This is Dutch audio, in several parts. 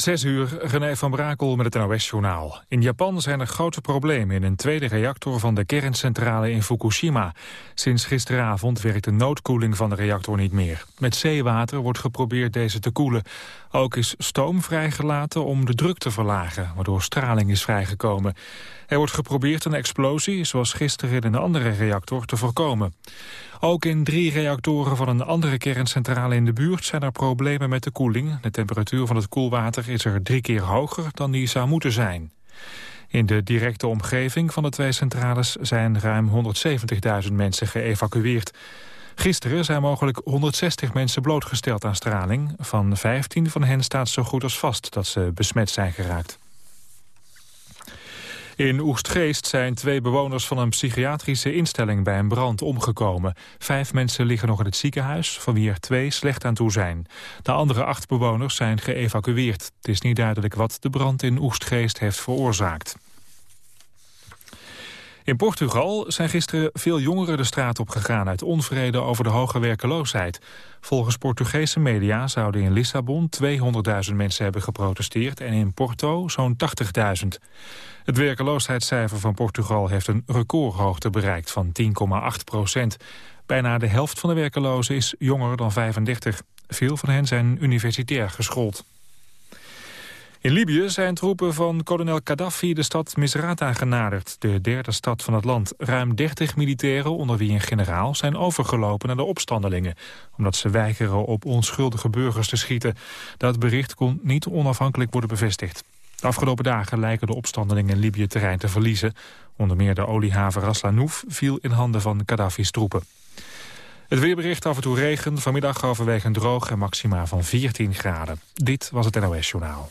Zes uur, René van Brakel met het NOS-journaal. In Japan zijn er grote problemen in een tweede reactor van de kerncentrale in Fukushima. Sinds gisteravond werkt de noodkoeling van de reactor niet meer. Met zeewater wordt geprobeerd deze te koelen. Ook is stoom vrijgelaten om de druk te verlagen, waardoor straling is vrijgekomen. Er wordt geprobeerd een explosie, zoals gisteren in een andere reactor, te voorkomen. Ook in drie reactoren van een andere kerncentrale in de buurt zijn er problemen met de koeling. De temperatuur van het koelwater is er drie keer hoger dan die zou moeten zijn. In de directe omgeving van de twee centrales zijn ruim 170.000 mensen geëvacueerd. Gisteren zijn mogelijk 160 mensen blootgesteld aan straling. Van 15 van hen staat zo goed als vast dat ze besmet zijn geraakt. In Oestgeest zijn twee bewoners van een psychiatrische instelling bij een brand omgekomen. Vijf mensen liggen nog in het ziekenhuis, van wie er twee slecht aan toe zijn. De andere acht bewoners zijn geëvacueerd. Het is niet duidelijk wat de brand in Oestgeest heeft veroorzaakt. In Portugal zijn gisteren veel jongeren de straat op gegaan... uit onvrede over de hoge werkeloosheid. Volgens Portugese media zouden in Lissabon 200.000 mensen hebben geprotesteerd... en in Porto zo'n 80.000. Het werkeloosheidscijfer van Portugal heeft een recordhoogte bereikt van 10,8 procent. Bijna de helft van de werkelozen is jonger dan 35. Veel van hen zijn universitair geschoold. In Libië zijn troepen van kolonel Gaddafi de stad Misrata genaderd, de derde stad van het land. Ruim 30 militairen, onder wie een generaal, zijn overgelopen naar de opstandelingen, omdat ze weigeren op onschuldige burgers te schieten. Dat bericht kon niet onafhankelijk worden bevestigd. De afgelopen dagen lijken de opstandelingen in Libië terrein te verliezen. Onder meer de oliehaven Ras Lanouf viel in handen van Gaddafi's troepen. Het weerbericht af en toe regen, vanmiddag overwegend droog en maxima van 14 graden. Dit was het NOS Journaal.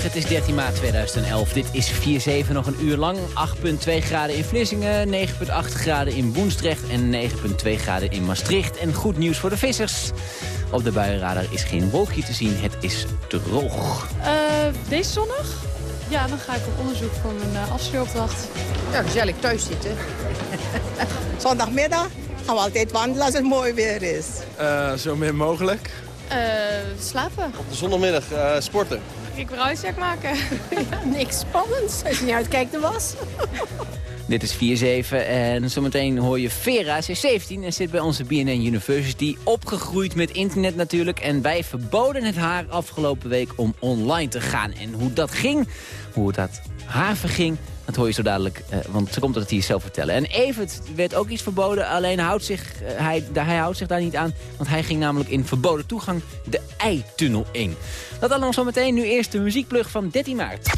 Goedemorgen, het is 13 maart 2011. Dit is 4-7 nog een uur lang. 8,2 graden in Vlissingen, 9,8 graden in Woensdrecht en 9,2 graden in Maastricht. En goed nieuws voor de vissers. Op de buienradar is geen wolkje te zien, het is droog. Uh, deze zondag? Ja, dan ga ik op onderzoek voor mijn uh, afstuuropdracht. Ja, gezellig thuis zitten. Zondagmiddag gaan we altijd wandelen als het mooi weer is. Uh, zo min mogelijk. slapen. Op de zondagmiddag sporten. Ik bruidcheck maken. ja, niks spannends. Als je niet uitkijkt, de was. Dit is 4-7 en zometeen hoor je Vera. Ze is 17 en zit bij onze BNN University. Opgegroeid met internet natuurlijk. En wij verboden het haar afgelopen week om online te gaan. En hoe dat ging, hoe dat haar verging... Dat hoor je zo dadelijk, uh, want ze komt het hier zelf vertellen. En Evert werd ook iets verboden, alleen houdt zich, uh, hij, hij houdt zich daar niet aan. Want hij ging namelijk in verboden toegang de eitunnel in. Dat allemaal zo meteen. Nu eerst de muziekplug van 13 maart.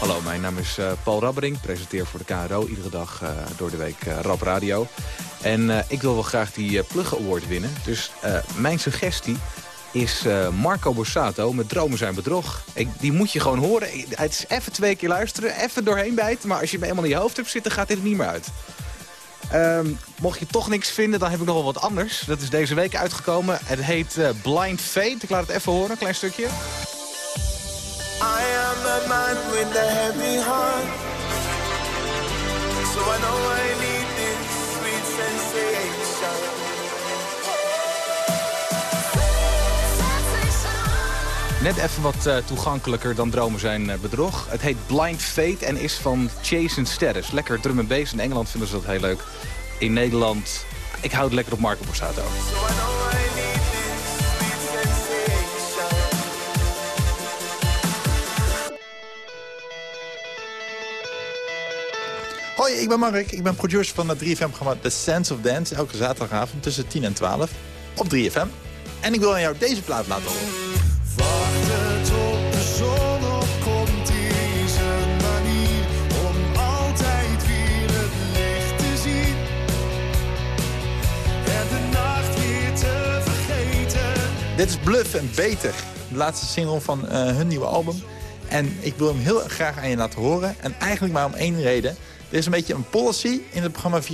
Hallo, mijn naam is uh, Paul Rabbering, presenteer voor de KRO iedere dag uh, door de week uh, Rap Radio. En ik wil wel graag die Plug Award winnen. Dus mijn suggestie is uh, Marco Borsato met Dromen zijn bedrog. Ik, die moet je gewoon horen. Het is even twee keer luisteren, even doorheen bijten. Maar als je hem eenmaal in je hoofd hebt zitten, gaat dit er niet meer uit. Um, mocht je toch niks vinden, dan heb ik nog wel wat anders. Dat is deze week uitgekomen. Het heet uh, Blind Fate. Ik laat het even horen, een klein stukje. I am the man with the heavy heart. I know Net even wat eh, toegankelijker dan Dromen zijn eh, bedrog. Het heet Blind Fate en is van Jason Status. Lekker drum en bass. In Engeland vinden ze dat heel leuk. In Nederland, ik hou het lekker op Marco Borsato. Hoi, ik ben Mark. Ik ben producer van het 3FM-programma The Sense of Dance. Elke zaterdagavond tussen 10 en 12 op 3FM. En ik wil aan jou deze plaat laten horen. Dit is Bluff en Beter, de laatste single van eh, hun nieuwe album. En ik wil hem heel graag aan je laten horen. En eigenlijk maar om één reden. Er is een beetje een policy in het programma 4-7...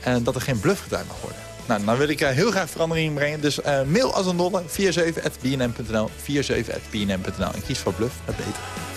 en dat er geen bluff gedaan mag worden. Nou, dan wil ik uh, heel graag verandering brengen. Dus uh, mail als een dolle 47.bnm.nl 47.bnm.nl En kies voor bluff en beter.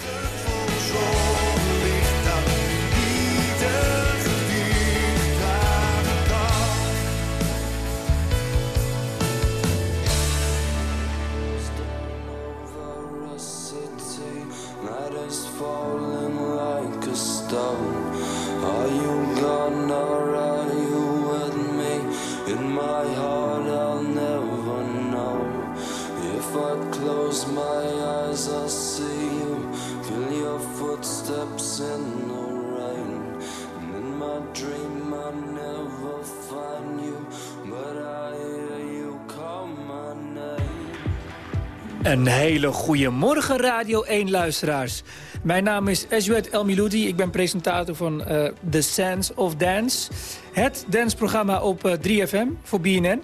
Radio 1 luisteraars. Mijn naam is Eswet El Miloudi. Ik ben presentator van uh, The Sense of Dance. Het danceprogramma op uh, 3FM voor BNN.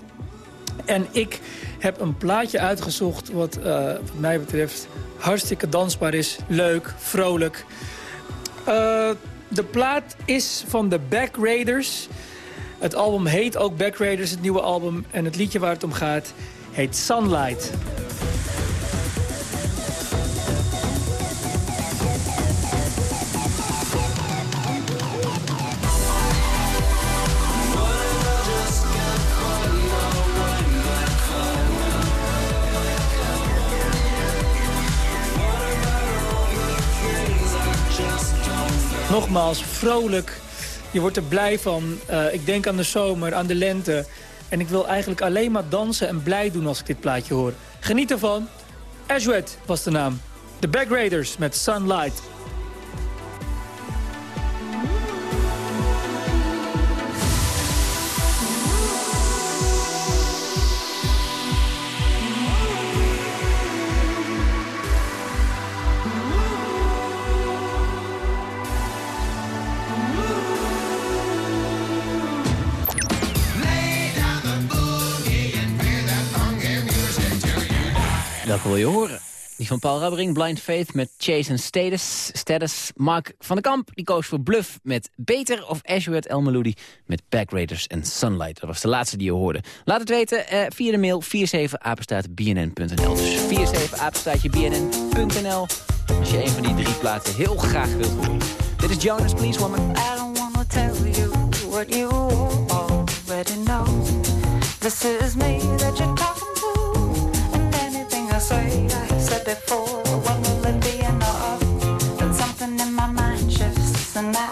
En ik heb een plaatje uitgezocht wat uh, wat mij betreft hartstikke dansbaar is. Leuk, vrolijk. de plaat is van de Back Raiders. Het album heet ook Back Raiders, het nieuwe album. En het liedje waar het om gaat heet Sunlight. Nogmaals, vrolijk. Je wordt er blij van. Uh, ik denk aan de zomer, aan de lente. En ik wil eigenlijk alleen maar dansen en blij doen als ik dit plaatje hoor. Geniet ervan. Ashwet was de naam. The Back Raiders met Sunlight. Wil je horen? Die van Paul Rabbering, Blind Faith met Chase and Status. Status. Mark van den Kamp, die koos voor Bluff met Beter. Of Ashworth El Melody met Back Raiders en Sunlight. Dat was de laatste die je hoorde. Laat het weten eh, via de mail 47apenstaatbnn.nl. Dus 47apenstaatjebnn.nl Als je een van die drie platen heel graag wilt horen. Dit is Jonas, Please Woman. I tell you what you. This is me that before, when will it be enough? Then something in my mind shifts and I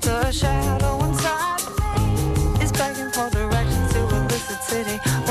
the shadow inside is begging for directions to illicit city.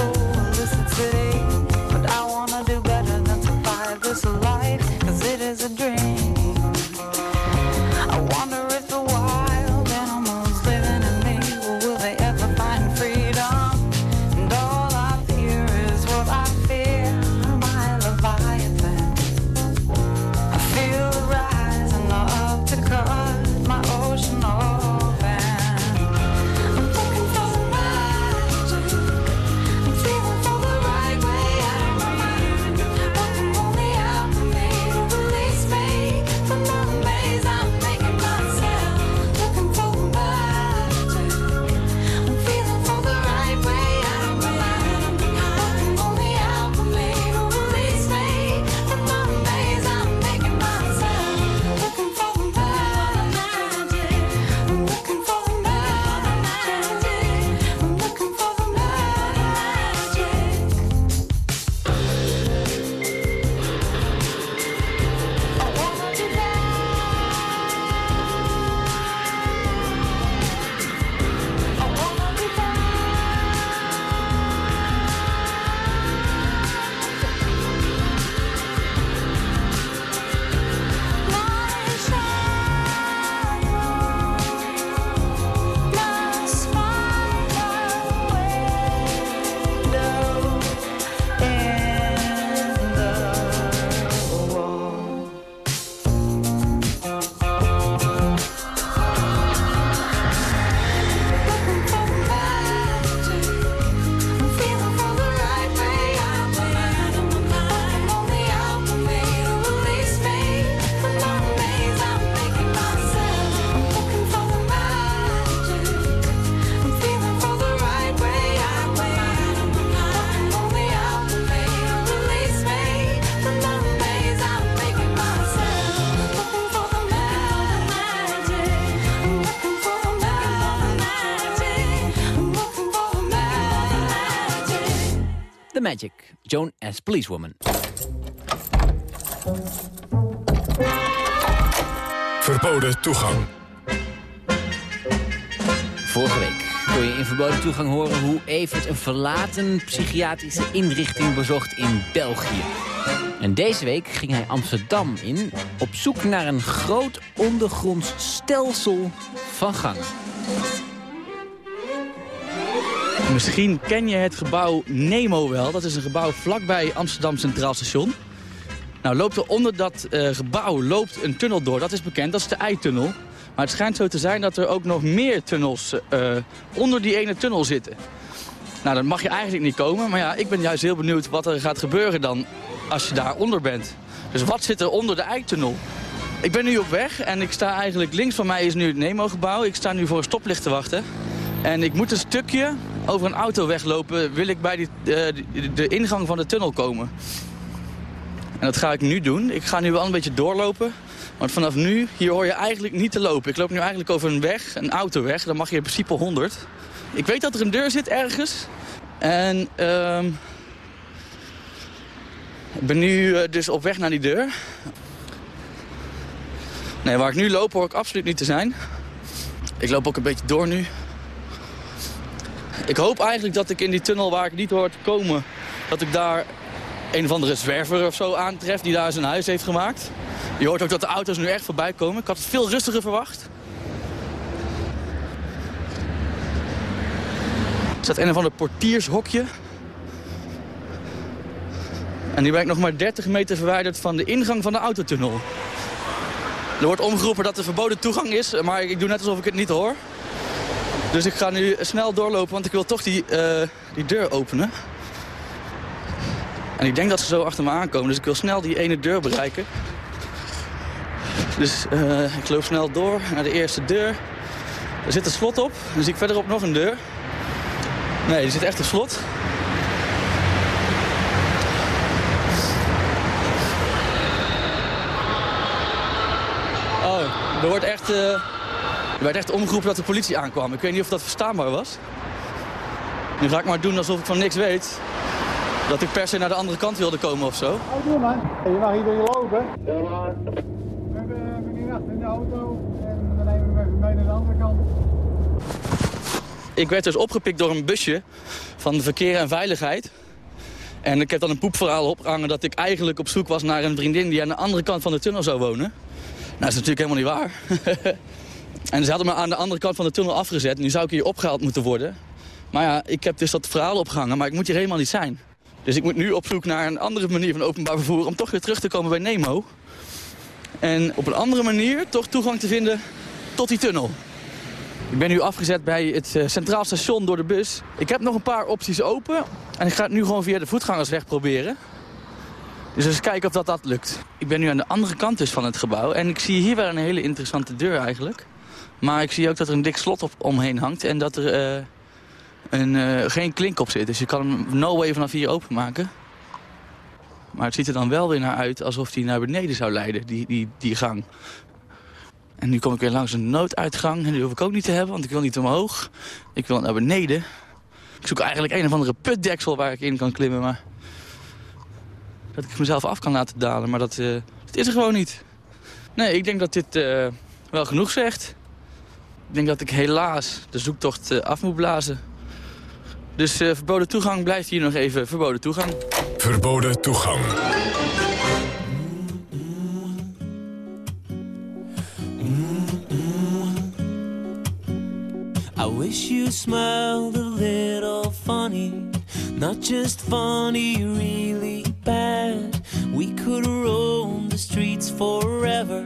Magic, Joan as Policewoman. Verboden toegang. Vorige week kon je in verboden toegang horen hoe Evert een verlaten psychiatrische inrichting bezocht in België. En deze week ging hij Amsterdam in op zoek naar een groot ondergronds stelsel van gangen. Misschien ken je het gebouw Nemo wel. Dat is een gebouw vlakbij Amsterdam Centraal Station. Nou, loopt er onder dat eh, gebouw loopt een tunnel door. Dat is bekend, dat is de Eitunnel. Maar het schijnt zo te zijn dat er ook nog meer tunnels eh, onder die ene tunnel zitten. Nou, dan mag je eigenlijk niet komen. Maar ja, ik ben juist heel benieuwd wat er gaat gebeuren dan als je daaronder bent. Dus wat zit er onder de Eitunnel? Ik ben nu op weg en ik sta eigenlijk links van mij is nu het Nemo-gebouw. Ik sta nu voor een stoplicht te wachten. En ik moet een stukje over een auto weglopen, wil ik bij die, eh, de, de ingang van de tunnel komen. En dat ga ik nu doen. Ik ga nu wel een beetje doorlopen. Want vanaf nu, hier hoor je eigenlijk niet te lopen. Ik loop nu eigenlijk over een weg, een autoweg. Dan mag je in principe 100. Ik weet dat er een deur zit ergens. En ehm ik ben nu eh, dus op weg naar die deur. Nee, waar ik nu loop hoor ik absoluut niet te zijn. Ik loop ook een beetje door nu. Ik hoop eigenlijk dat ik in die tunnel waar ik niet hoor te komen... dat ik daar een of andere zwerver of zo aantref die daar zijn huis heeft gemaakt. Je hoort ook dat de auto's nu echt voorbij komen. Ik had het veel rustiger verwacht. Er staat een of ander portiershokje. En nu ben ik nog maar 30 meter verwijderd van de ingang van de autotunnel. Er wordt omgeroepen dat er verboden toegang is, maar ik doe net alsof ik het niet hoor. Dus ik ga nu snel doorlopen, want ik wil toch die, eh, die deur openen. En ik denk dat ze zo achter me aankomen, dus ik wil snel die ene deur bereiken. Dus eh, ik loop snel door naar de eerste deur. Er zit een slot op, dan zie ik verderop nog een deur. Nee, er zit echt een slot. Oh, er wordt echt... eh, er werd echt omgeroepen dat de politie aankwam. Ik weet niet of dat verstaanbaar was. Nu ga ik maar doen alsof ik van niks weet. Dat ik per se naar de andere kant wilde komen of zo. Oh, doe maar. Je mag hier weer lopen. We hebben hier achter in de auto en dan nemen we even mee naar de andere kant. Ik werd dus opgepikt door een busje van de verkeer en veiligheid. En ik heb dan een poepverhaal opgehangen dat ik eigenlijk op zoek was naar een vriendin die aan de andere kant van de tunnel zou wonen. Nou, dat is natuurlijk helemaal niet waar. en ze hadden me aan de andere kant van de tunnel afgezet. Nu zou ik hier opgehaald moeten worden. Maar ja, ik heb dus dat verhaal opgehangen, maar ik moet hier helemaal niet zijn. Dus ik moet nu op zoek naar een andere manier van openbaar vervoer... om toch weer terug te komen bij Nemo. En op een andere manier toch toegang te vinden tot die tunnel. Ik ben nu afgezet bij het eh, Centraal Station door de bus. Ik heb nog een paar opties open. En ik ga het nu gewoon via de voetgangersweg proberen. Dus eens kijken of dat, dat lukt. Ik ben nu aan de andere kant dus van het gebouw. En ik zie hier wel een hele interessante deur eigenlijk. Maar ik zie ook dat er een dik slot op, omheen hangt. En dat er eh, een, eh, geen klink op zit. Dus je kan hem no way vanaf hier openmaken. Maar het ziet er dan wel weer naar uit alsof hij naar beneden zou leiden, die, die, die gang. En nu kom ik weer langs een nooduitgang. En die hoef ik ook niet te hebben, want ik wil niet omhoog. Ik wil naar beneden. Ik zoek eigenlijk een of andere putdeksel waar ik in kan klimmen. Maar dat ik mezelf af kan laten dalen. Maar dat, eh, is er gewoon niet. Nee, ik denk dat dit wel genoeg zegt. Ik denk dat ik helaas de zoektocht eh, af moet blazen. Dus eh, verboden toegang blijft hier nog even verboden toegang. Verboden toegang. I wish you smiled a little funny, not just funny, really bad. We could roam the streets forever,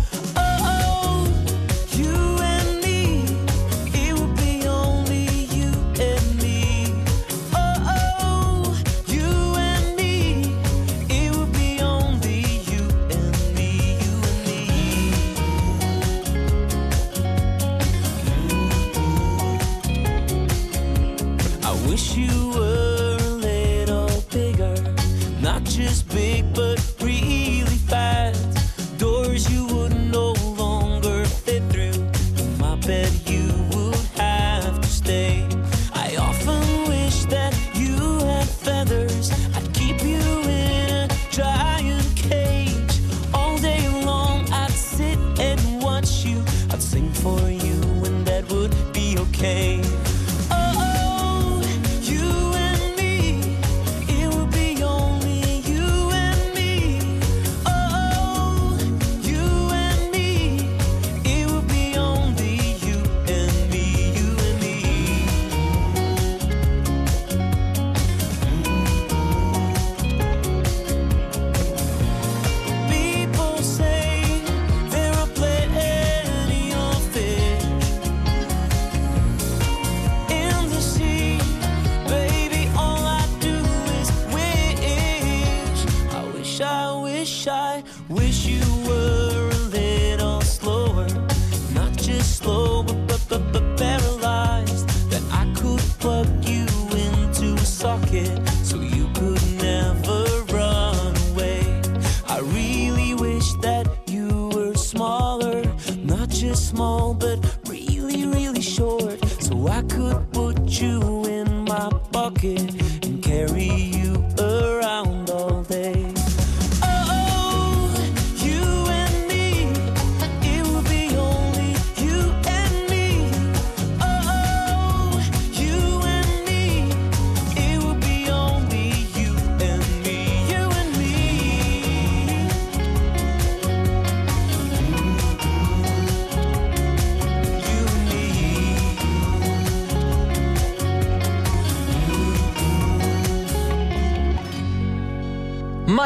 wish you were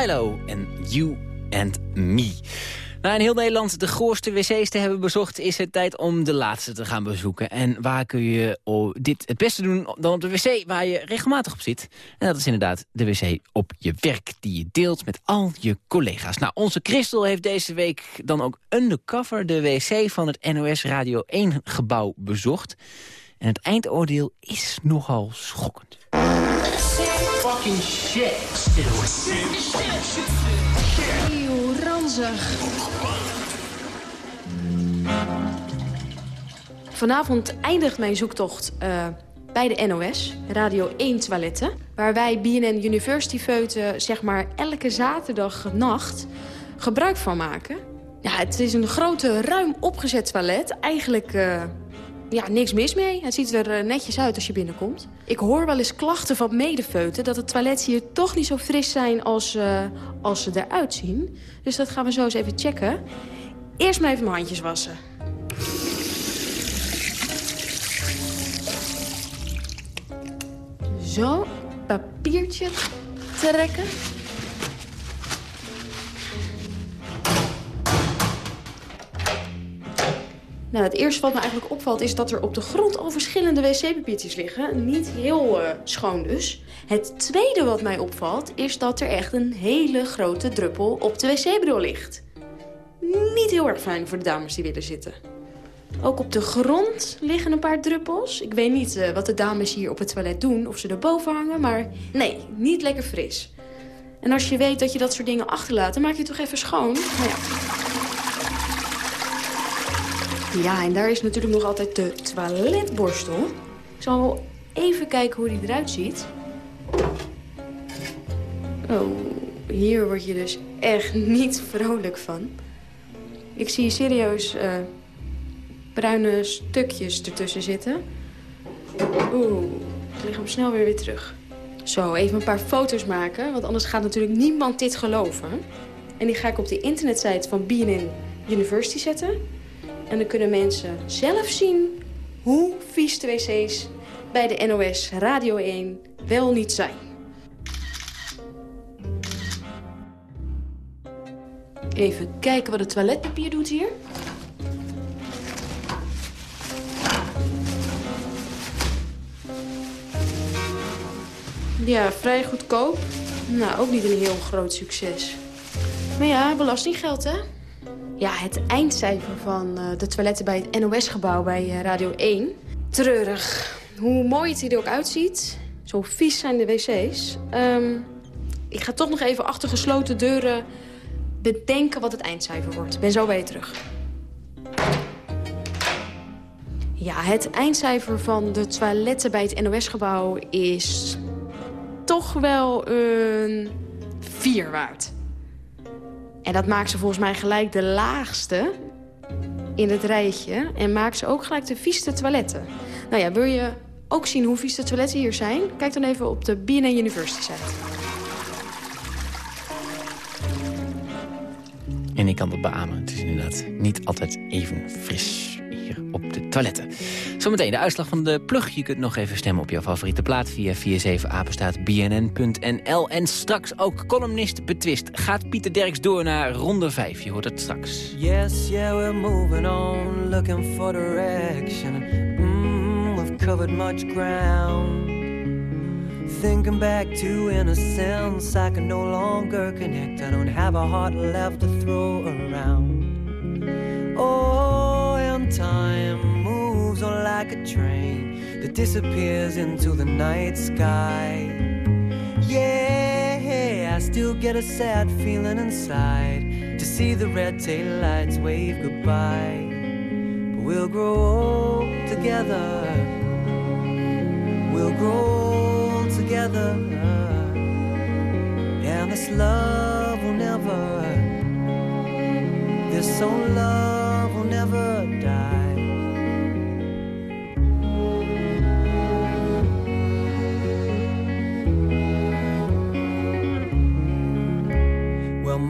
Milo en You and Me. Na in heel Nederland de goorste wc's te hebben bezocht... is het tijd om de laatste te gaan bezoeken. En waar kun je oh, dit het beste doen dan op de wc waar je regelmatig op zit? En dat is inderdaad de wc op je werk... die je deelt met al je collega's. Nou, onze Christel heeft deze week dan ook undercover... de wc van het NOS Radio 1-gebouw bezocht. En het eindoordeel is nogal schokkend. Fucking shit. Eeuw, ranzig. Vanavond eindigt mijn zoektocht eh, bij de NOS, Radio 1 toiletten. Waar wij BNN University Feuten zeg maar elke zaterdagnacht gebruik van maken. Ja, het is een grote, ruim opgezet toilet. Eigenlijk eh, ja, niks mis mee. Het ziet er eh, netjes uit als je binnenkomt. Ik hoor wel eens klachten van medefeuten... dat de toiletten hier toch niet zo fris zijn als, eh, als ze eruit zien. Dus dat gaan we zo eens even checken. Eerst maar even mijn handjes wassen. Zo, papiertje trekken. Nou, het eerste wat me eigenlijk opvalt is dat er op de grond al verschillende wc-papiertjes liggen. Niet heel eh, schoon dus. Het tweede wat mij opvalt is dat er echt een hele grote druppel op de wc-bril ligt. Niet heel erg fijn voor de dames die willen zitten. Ook op de grond liggen een paar druppels. Ik weet niet eh, wat de dames hier op het toilet doen, of ze erboven hangen, maar nee, niet lekker fris. En als je weet dat je dat soort dingen achterlaat, dan maak je het toch even schoon. Nou ja. Ja, en daar is natuurlijk nog altijd de toiletborstel. Ik zal wel even kijken hoe die eruit ziet. Oh, hier word je dus echt niet vrolijk van. Ik zie serieus eh, bruine stukjes ertussen zitten. Oeh, ik leg hem snel weer weer terug. Zo, even een paar foto's maken, want anders gaat natuurlijk niemand dit geloven. En die ga ik op de internetsite van BNN University zetten. En dan kunnen mensen zelf zien hoe vies de wc's bij de NOS Radio 1 wel niet zijn. Even kijken wat het toiletpapier doet hier. Ja, vrij goedkoop. Nou, ook niet een heel groot succes. Maar ja, belastinggeld, hè? Ja, het eindcijfer van eh, de toiletten bij het NOS-gebouw bij eh, Radio 1. Treurig. Hoe mooi het er ook uitziet, zo vies zijn de wc's. Ehm, ik ga toch nog even achter gesloten deuren bedenken wat het eindcijfer wordt. Ik ben zo bij je terug. Ja, het eindcijfer van de toiletten bij het NOS-gebouw is toch wel een 4 waard. En dat maakt ze volgens mij gelijk de laagste in het rijtje. En maakt ze ook gelijk de vieste toiletten. Nou ja, wil je ook zien hoe vies toiletten hier zijn? Kijk dan even op de BNA University site. En ik kan dat beamen. Het is inderdaad niet altijd even fris hier op de toiletten. Zometeen de uitslag van de plug. Je kunt nog even stemmen op jouw favoriete plaat via 47apenstaatbnn.nl. En straks ook columnist betwist. Gaat Pieter Derks door naar ronde 5. Je hoort het straks. Yes, yeah, we're moving on, looking for direction. Mm, we've covered much ground. Thinking back to innocence, I can no longer connect. I don't have a heart left to throw around. Oh, time moves on like a train that disappears into the night sky. Yeah, I still get a sad feeling inside to see the red tail lights wave goodbye. But we'll grow old together. We'll grow old together. And this love will never, this old love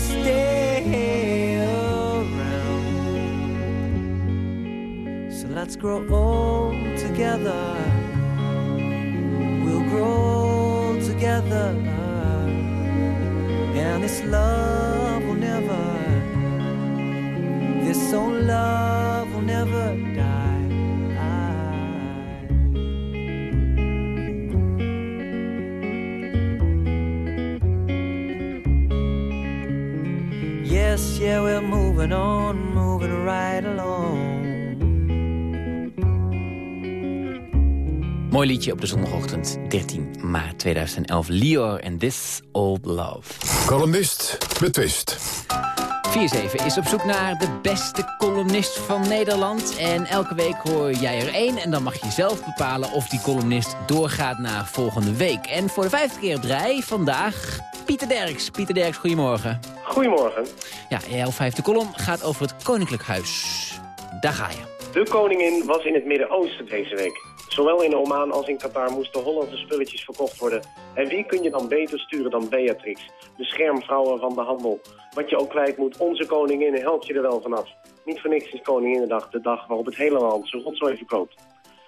stay around. So let's grow old together. We'll grow together. And this love will never, this old love yeah, we're moving on, moving right along. Mooi liedje op de zondagochtend 13 maart 2011. Lior en This Old Love. Columnist betwist. 4-7 is op zoek naar de beste columnist van Nederland. En elke week hoor jij er één. En dan mag je zelf bepalen of die columnist doorgaat naar volgende week. En voor de vijfde keer op rij vandaag Pieter Derks. Pieter Derks, goedemorgen. Goedemorgen. Ja, jouw vijfde column gaat over het Koninklijk Huis. Daar ga je. De koningin was in het Midden-Oosten deze week. Zowel in Oman als in Qatar moesten Hollandse spulletjes verkocht worden. En wie kun je dan beter sturen dan Beatrix, de schermvrouwen van de handel? Wat je ook kwijt moet, onze koningin helpt je er wel vanaf. Niet voor niks is Koninginnedag de dag waarop het hele land zijn rotzooi verkoopt.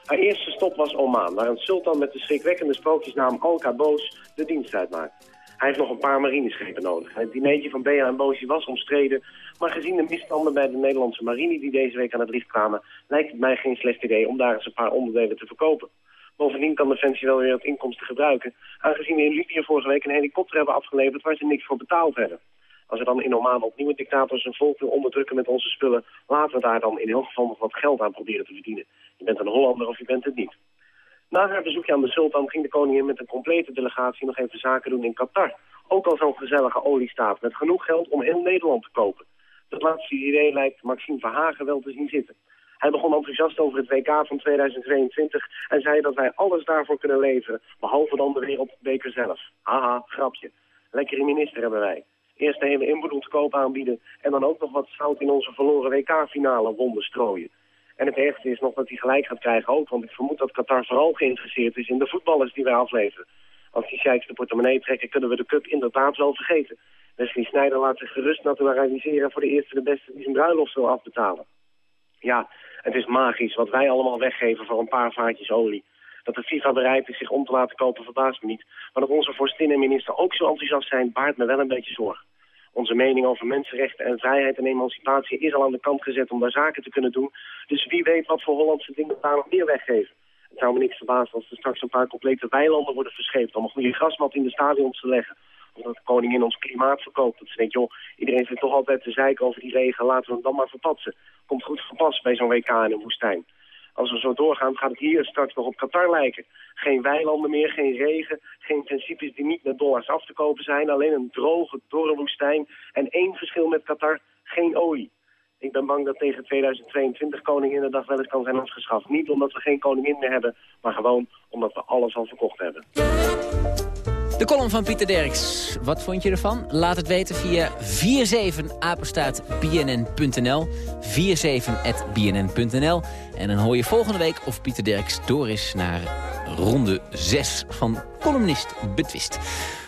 Haar eerste stop was Oman, waar een sultan met de schrikwekkende sprookjesnaam Al-Qaboos de dienst uitmaakt. Hij heeft nog een paar marineschepen nodig. Het dineetje van Bea en Boosje was omstreden, maar gezien de misstanden bij de Nederlandse marine die deze week aan het licht kwamen, lijkt het mij geen slecht idee om daar eens een paar onderdelen te verkopen. Bovendien kan Defensie wel weer het inkomsten gebruiken, aangezien we in Libië vorige week een helikopter hebben afgeleverd waar ze niks voor betaald hebben. Als er dan in Oman opnieuw een dictator zijn volk wil onderdrukken met onze spullen, laten we daar dan in elk geval nog wat geld aan proberen te verdienen. Je bent een Hollander of je bent het niet. Na haar bezoekje aan de sultan ging de koningin met een complete delegatie nog even zaken doen in Qatar. Ook al zo'n gezellige oliestaat met genoeg geld om heel Nederland te kopen. Dat laatste idee lijkt Maxime Verhagen wel te zien zitten. Hij begon enthousiast over het WK van 2022 en zei dat wij alles daarvoor kunnen leveren, behalve dan de wereldbeker zelf. Haha, grapje. Lekkere minister hebben wij. Eerst de hele inboedel te koop aanbieden en dan ook nog wat zout in onze verloren WK-finale wonden strooien. En het ergste is nog dat hij gelijk gaat krijgen ook, want ik vermoed dat Qatar vooral geïnteresseerd is in de voetballers die wij afleveren. Als die sheiks de portemonnee trekken, kunnen we de cup inderdaad wel vergeten. Wesley Sneijder laat zich gerust naturaliseren voor de eerste de beste die zijn bruiloft wil afbetalen. Ja, het is magisch wat wij allemaal weggeven voor een paar vaatjes olie. Dat de FIFA bereid is zich om te laten kopen verbaast me niet. Maar dat onze vorstin en minister ook zo enthousiast zijn, baart me wel een beetje zorgen. Onze mening over mensenrechten en vrijheid en emancipatie is al aan de kant gezet om daar zaken te kunnen doen. Dus wie weet wat voor Hollandse dingen daar nog meer weggeven. Het zou me niks verbazen als er straks een paar complete weilanden worden verscheept om een goede grasmat in de stadions te leggen. Of dat de koningin ons klimaat verkoopt. Dat ze denkt, joh, iedereen zit toch altijd te zeiken over die regen, laten we hem dan maar verpatsen. Komt goed gepast bij zo'n WK in een woestijn. Als we zo doorgaan, gaat het hier straks nog op Qatar lijken. Geen weilanden meer, geen regen, geen principes die niet met dollars af te kopen zijn. Alleen een droge, dorre woestijn. En één verschil met Qatar, geen olie. Ik ben bang dat tegen 2022 Koninginnedag wel eens kan zijn afgeschaft. Niet omdat we geen koningin meer hebben, maar gewoon omdat we alles al verkocht hebben. De column van Pieter Derks. Wat vond je ervan? Laat het weten via 47apenstaatbnn.nl 47.bnn.nl En dan hoor je volgende week of Pieter Derks door is naar ronde 6 van columnist Betwist.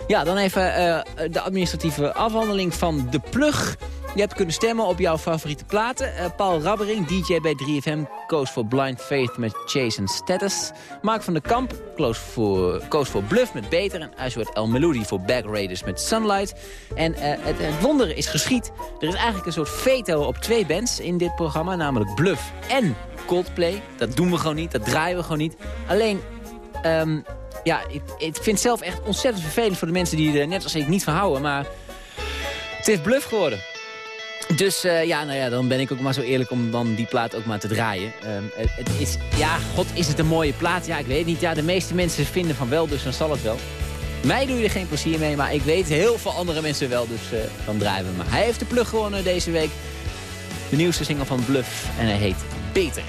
Ja, dan even uh, de administratieve afhandeling van De Plug. Je hebt kunnen stemmen op jouw favoriete platen. Uh, Paul Rabbering, DJ bij 3FM, koos voor Blind Faith met Chase and Status. Mark van der Kamp koos voor, koos voor Bluff met Beter. En Ashwat El Melody voor Back Raiders met Sunlight. En uh, het, wonder is geschied. Er is eigenlijk een soort veto op twee bands in dit programma. Namelijk Bluff en Coldplay. Dat doen we gewoon niet, dat draaien we gewoon niet. Alleen... Um, ja, ik, ik vind het zelf echt ontzettend vervelend voor de mensen die er net als ik niet van houden. Maar het is bluff geworden. Dus uh, ja, nou ja, dan ben ik ook maar zo eerlijk om dan die plaat ook maar te draaien. Um, het, is, ja, god, is het een mooie plaat? Ja, ik weet niet. Ja, de meeste mensen vinden van wel, dus dan zal het wel. Mij doe je er geen plezier mee, maar ik weet heel veel andere mensen wel, dus uh, dan draaien we maar. Hij heeft de plug gewonnen deze week. De nieuwste single van Bluff en hij heet Beter.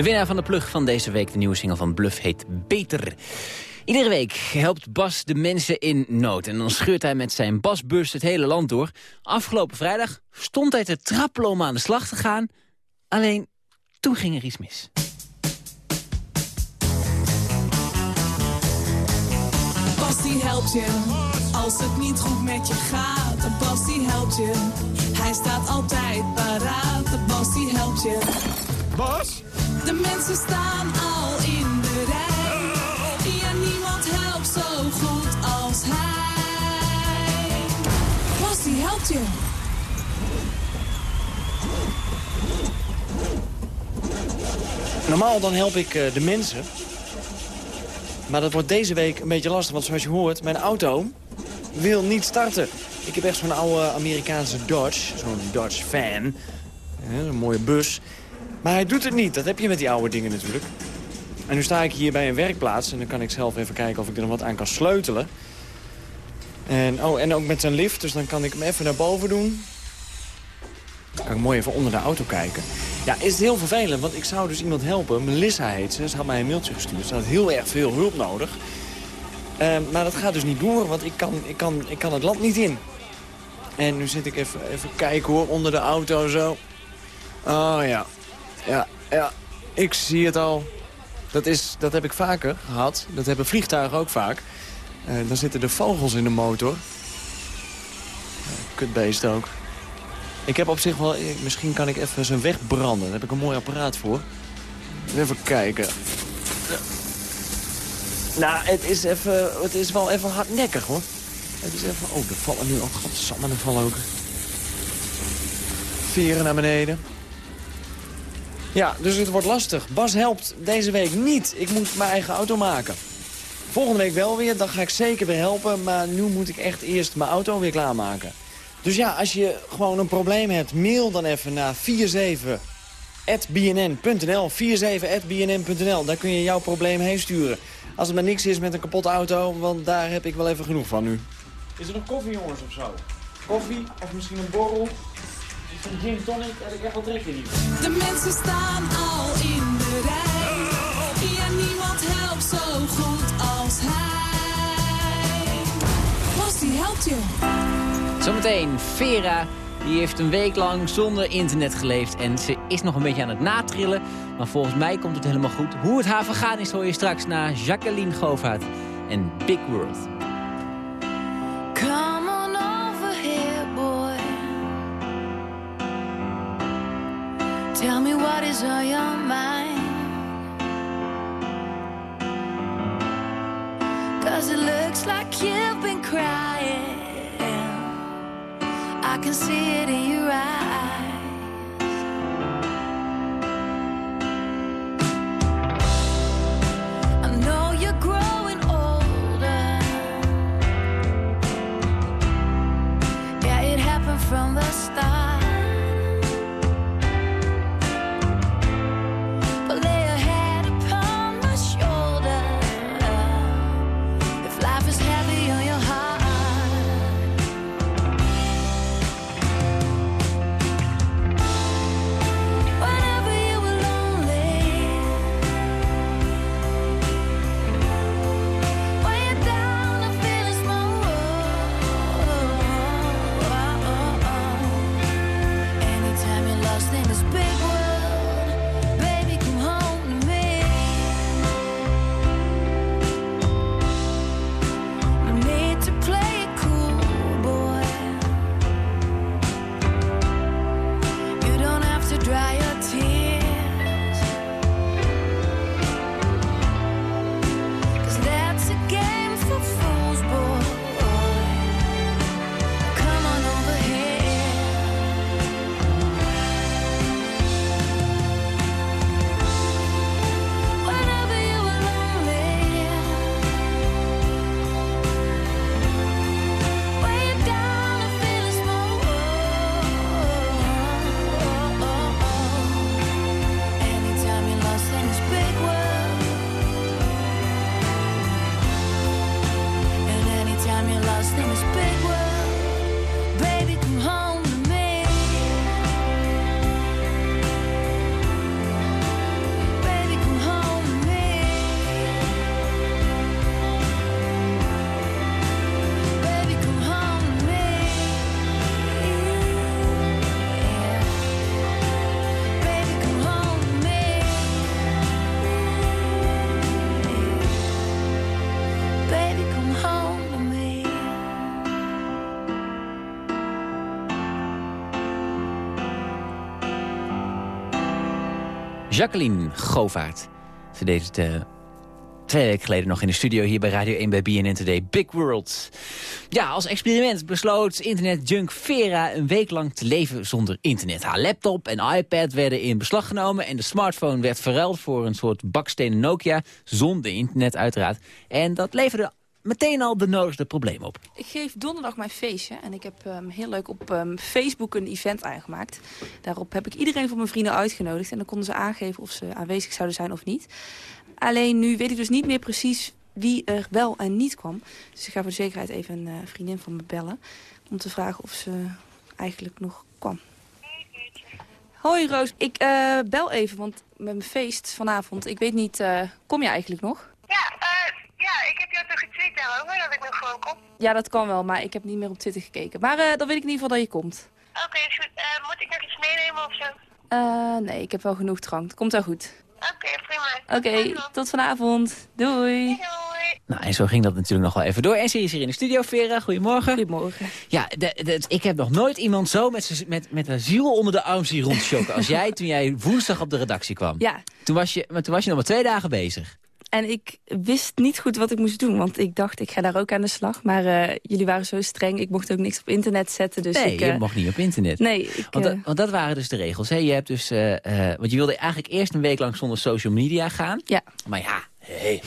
De winnaar van de plug van deze week, de nieuwe single van Bluff, heet Beter. Iedere week helpt Bas de mensen in nood. En dan scheurt hij met zijn basbus het hele land door. Afgelopen vrijdag stond hij te trappelen om aan de slag te gaan. Alleen, toen ging er iets mis. Bas die helpt je als het niet goed met je gaat. De Bas die helpt je, hij staat altijd paraat. De Bas die helpt je. Bas? De mensen staan al in de rij. Ja, niemand helpt zo goed als hij. Bas die helpt je. Normaal dan help ik eh, de mensen. Maar dat wordt deze week een beetje lastig. Want zoals je hoort, mijn auto wil niet starten. Ik heb echt zo'n oude Amerikaanse Dodge. Zo'n Dodge fan. Een mooie bus. Maar hij doet het niet. Dat heb je met die oude dingen natuurlijk. En nu sta ik hier bij een werkplaats. En dan kan ik zelf even kijken of ik er nog wat aan kan sleutelen. En, oh, en ook met zijn lift. Dus dan kan ik hem even naar boven doen. Dan kan ik mooi even onder de auto kijken. Ja, is het heel vervelend, want ik zou dus iemand helpen. Melissa heet ze. Ze had mij een mailtje gestuurd. Ze had heel erg veel hulp nodig. Ehm, maar dat gaat dus niet door, want ik kan, ik, kan, ik kan het land niet in. En nu zit ik even, even kijken hoor, onder de auto zo. Oh ja, ja, ja, ik zie het al. Dat, is, dat heb ik vaker gehad. Dat hebben vliegtuigen ook vaak. Eh, dan zitten de vogels in de motor. Kutbeest ook. Ik heb op zich wel... eh, Misschien kan ik even zijn weg branden. Daar heb ik een mooi apparaat voor. Even kijken. Nou, het is, even, het is wel even hardnekkig, hoor. Het is even... Oh, er vallen nu ook... Godsamme, er vallen ook... Veren naar beneden. Ja, dus het wordt lastig. Bas helpt deze week niet. Ik moet mijn eigen auto maken. Volgende week wel weer, dan ga ik zeker weer helpen. Maar nu moet ik echt eerst mijn auto weer klaarmaken. Dus ja, als je gewoon een probleem hebt, mail dan even naar 47.bnn.nl. 47.bnn.nl, daar kun je jouw probleem heen sturen. Als het maar niks is met een kapotte auto, want daar heb ik wel even genoeg van nu. Is er nog koffie, jongens, of zo? Koffie, of misschien een borrel? Een gin tonic, heb ik echt wel trek in hier. De mensen staan al in de rij. Ja, niemand helpt zo goed als hij. Bas die helpt je. Zometeen, Vera, die heeft een week lang zonder internet geleefd... en ze is nog een beetje aan het natrillen. Maar volgens mij komt het helemaal goed. Hoe het haar vergaan is, hoor je straks naar Jacqueline Govaert en Big World. Come Tell me what is on your mind. Cause it looks like you've been crying. I can see it in your eyes. Jacqueline Govaert. Ze deed het eh, twee weken geleden nog in de studio hier bij Radio 1 bij BNN Today. Big World. Ja, als experiment besloot internetjunk Vera een week lang te leven zonder internet. Haar laptop en iPad werden in beslag genomen en de smartphone werd verruild voor een soort bakstenen Nokia, zonder internet uiteraard. En dat leverde meteen al de nodigste problemen op. Ik geef donderdag mijn feestje en ik heb ehm, heel leuk op ehm, Facebook een event aangemaakt. Daarop heb ik iedereen van mijn vrienden uitgenodigd en dan konden ze aangeven of ze aanwezig zouden zijn of niet. Alleen nu weet ik dus niet meer precies wie er wel en niet kwam. Dus ik ga voor de zekerheid even een eh, vriendin van me bellen om te vragen of ze eigenlijk nog kwam. Hoi Roos, ik eh, bel even, want met mijn feest vanavond, ik weet niet, eh, kom je eigenlijk nog? Ja, ik heb jou toch getweet daarover dat ik nog gewoon kom. Ja, dat kan wel, maar ik heb niet meer op Twitter gekeken. Maar eh, dan weet ik in ieder geval dat je komt. Oké, is goed. Eh, moet ik nog iets meenemen of zo? Eh, nee, ik heb wel genoeg drank. Het komt wel goed. Oké, prima. Oké, tot vanavond. Doei. Nou, en zo ging dat natuurlijk nog wel even door. En ze is hier in de studio, Vera. Goedemorgen. Goedemorgen. Ja, de, de- ik heb nog nooit iemand zo met, met, met een ziel onder de arm zien rondschokken als jij toen jij woensdag op de redactie kwam. Ja. Toen was je, maar toen was je nog maar twee dagen bezig. En ik wist niet goed wat ik moest doen, want ik dacht, ik ga daar ook aan de slag. Maar eh, jullie waren zo streng, ik mocht ook niks op internet zetten. Dus nee, ik, je eh, mocht niet op internet. Nee, ik, Want, eh, dat- want dat waren dus de regels. Hè? Je hebt dus, want je wilde eigenlijk eerst een week lang zonder social media gaan. Ja. Maar ja, hey,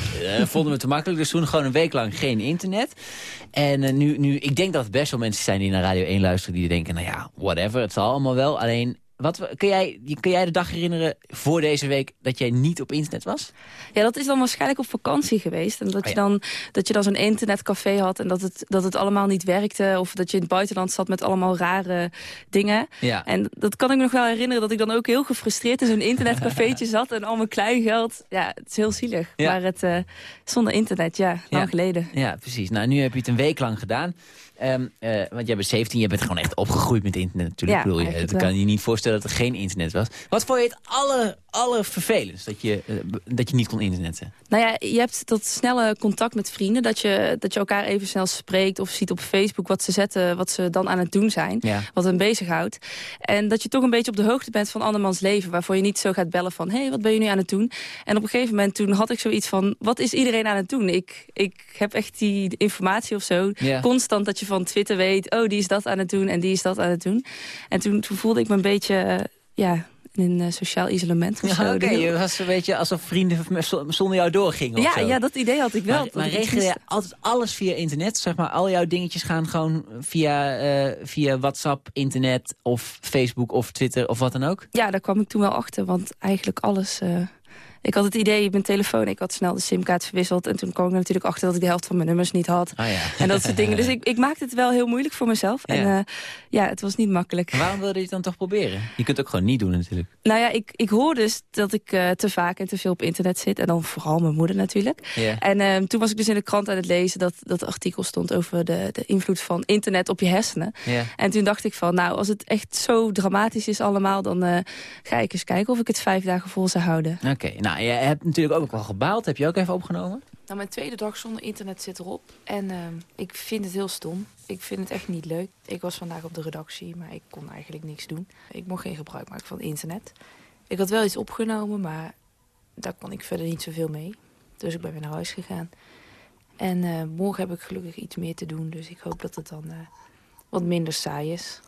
vonden we te makkelijk. Dus toen gewoon een week lang geen internet. En nu, nu, ik denk dat er best wel mensen zijn die naar Radio 1 luisteren... die denken, nou ja, whatever, het zal allemaal wel. Alleen, wat, kun, jij, kun jij de dag herinneren voor deze week dat jij niet op internet was? Ja, dat is dan waarschijnlijk op vakantie geweest. En dat Oh je dan, dat je dan zo'n internetcafé had en dat het, dat het allemaal niet werkte. Of dat je in het buitenland zat met allemaal rare dingen. Ja. En dat kan ik me nog wel herinneren dat ik dan ook heel gefrustreerd in zo'n internetcafeetje zat. En al mijn kleingeld. Ja, het is heel zielig. Ja. Maar het, eh, zonder internet, ja, lang geleden. Ja, precies. Nou, nu heb je het een week lang gedaan. Ehm, eh, want jij bent 17, je bent gewoon echt opgegroeid met internet natuurlijk. Ja, je, het kan je niet voorstellen dat er geen internet was. Wat vond je het aller, allervervelendst dat je, eh, dat je niet kon internetten? Nou ja, je hebt dat snelle contact met vrienden. Dat je, dat je elkaar even snel spreekt of ziet op Facebook wat ze zetten. Wat ze dan aan het doen zijn. Ja. Wat hen bezighoudt. En dat je toch een beetje op de hoogte bent van andermans leven. Waarvoor je niet zo gaat bellen van... hé, hey, wat ben je nu aan het doen? En op een gegeven moment toen had ik zoiets van... wat is iedereen aan het doen? Ik, ik heb echt die informatie of zo. Ja. Constant dat je van Twitter weet... oh, die is dat aan het doen en die is dat aan het doen. En toen, toen voelde ik me een beetje... eh, ja, in een eh, sociaal isolement of zo. Ja, Oké, je was een beetje alsof vrienden zonder jou doorgingen ja, ja, dat idee had ik wel. Maar, maar regel je altijd alles via internet? Zeg maar, al jouw dingetjes gaan gewoon via, eh, via WhatsApp, internet of Facebook of Twitter of wat dan ook? Ja, daar kwam ik toen wel achter, want eigenlijk alles... ik had het idee, mijn telefoon, ik had snel de simkaart verwisseld... en toen kwam ik natuurlijk achter dat ik de helft van mijn nummers niet had. Ah ja. En dat soort dingen. Dus ik, ik maakte het wel heel moeilijk voor mezelf. En Ja. Ja, het was niet makkelijk. Waarom wilde je het dan toch proberen? Je kunt het ook gewoon niet doen natuurlijk. Nou ja, ik, ik hoor dus dat ik eh, te vaak en te veel op internet zit. En dan vooral mijn moeder natuurlijk. Ja. En ehm, toen was ik dus in de krant aan het lezen... dat dat artikel stond over de, de invloed van internet op je hersenen. Ja. En toen dacht ik van, nou, als het echt zo dramatisch is allemaal... dan eh, ga ik eens kijken of ik het vijf dagen vol zou houden. Oké, nou, je hebt natuurlijk ook wel gebaald. Heb je ook even opgenomen? Nou, mijn tweede dag zonder internet zit erop. En ehm, ik vind het heel stom. Ik vind het echt niet leuk. Ik was vandaag op de redactie, maar ik kon eigenlijk niks doen. Ik mocht geen gebruik maken van internet. Ik had wel iets opgenomen, maar daar kon ik verder niet zoveel mee. Dus ik ben weer naar huis gegaan. En eh, morgen heb ik gelukkig iets meer te doen. Dus ik hoop dat het dan eh, wat minder saai is.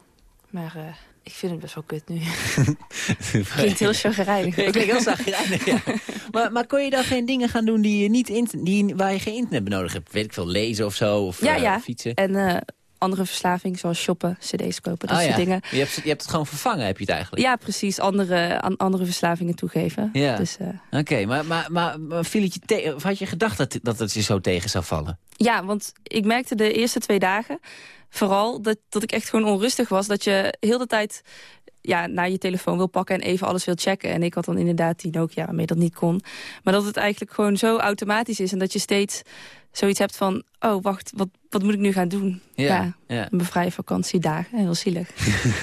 Maar eh, ik vind het best wel kut nu. Klinkt heel chagrijnig. Ik klink heel zagrijnig, ja. Maar, maar kon je dan geen dingen gaan doen die je niet die, waar je geen internet nodig hebt? Weet ik veel, lezen of zo? Of Ja, eh, ja. fietsen? En eh, andere verslaving, zoals shoppen, cd's kopen, dat Ah, soort ja. dingen. Je hebt, je hebt het gewoon vervangen, heb je het eigenlijk? Ja, precies. Andere, aan andere verslavingen toegeven. Ja. Dus, eh, Oké, maar, maar, maar, maar viel het je tegen, had je gedacht dat, dat het je zo tegen zou vallen? ja, want ik merkte de eerste twee dagen vooral dat, dat ik echt gewoon onrustig was. Dat je heel de tijd ja, naar je telefoon wil pakken en even alles wil checken. En ik had dan inderdaad die Nokia waarmee dat niet kon. Maar dat het eigenlijk gewoon zo automatisch is en dat je steeds zoiets hebt van... oh, wacht, wat, wat moet ik nu gaan doen? Ja, ja. Een bevrije vakantiedagen, heel zielig.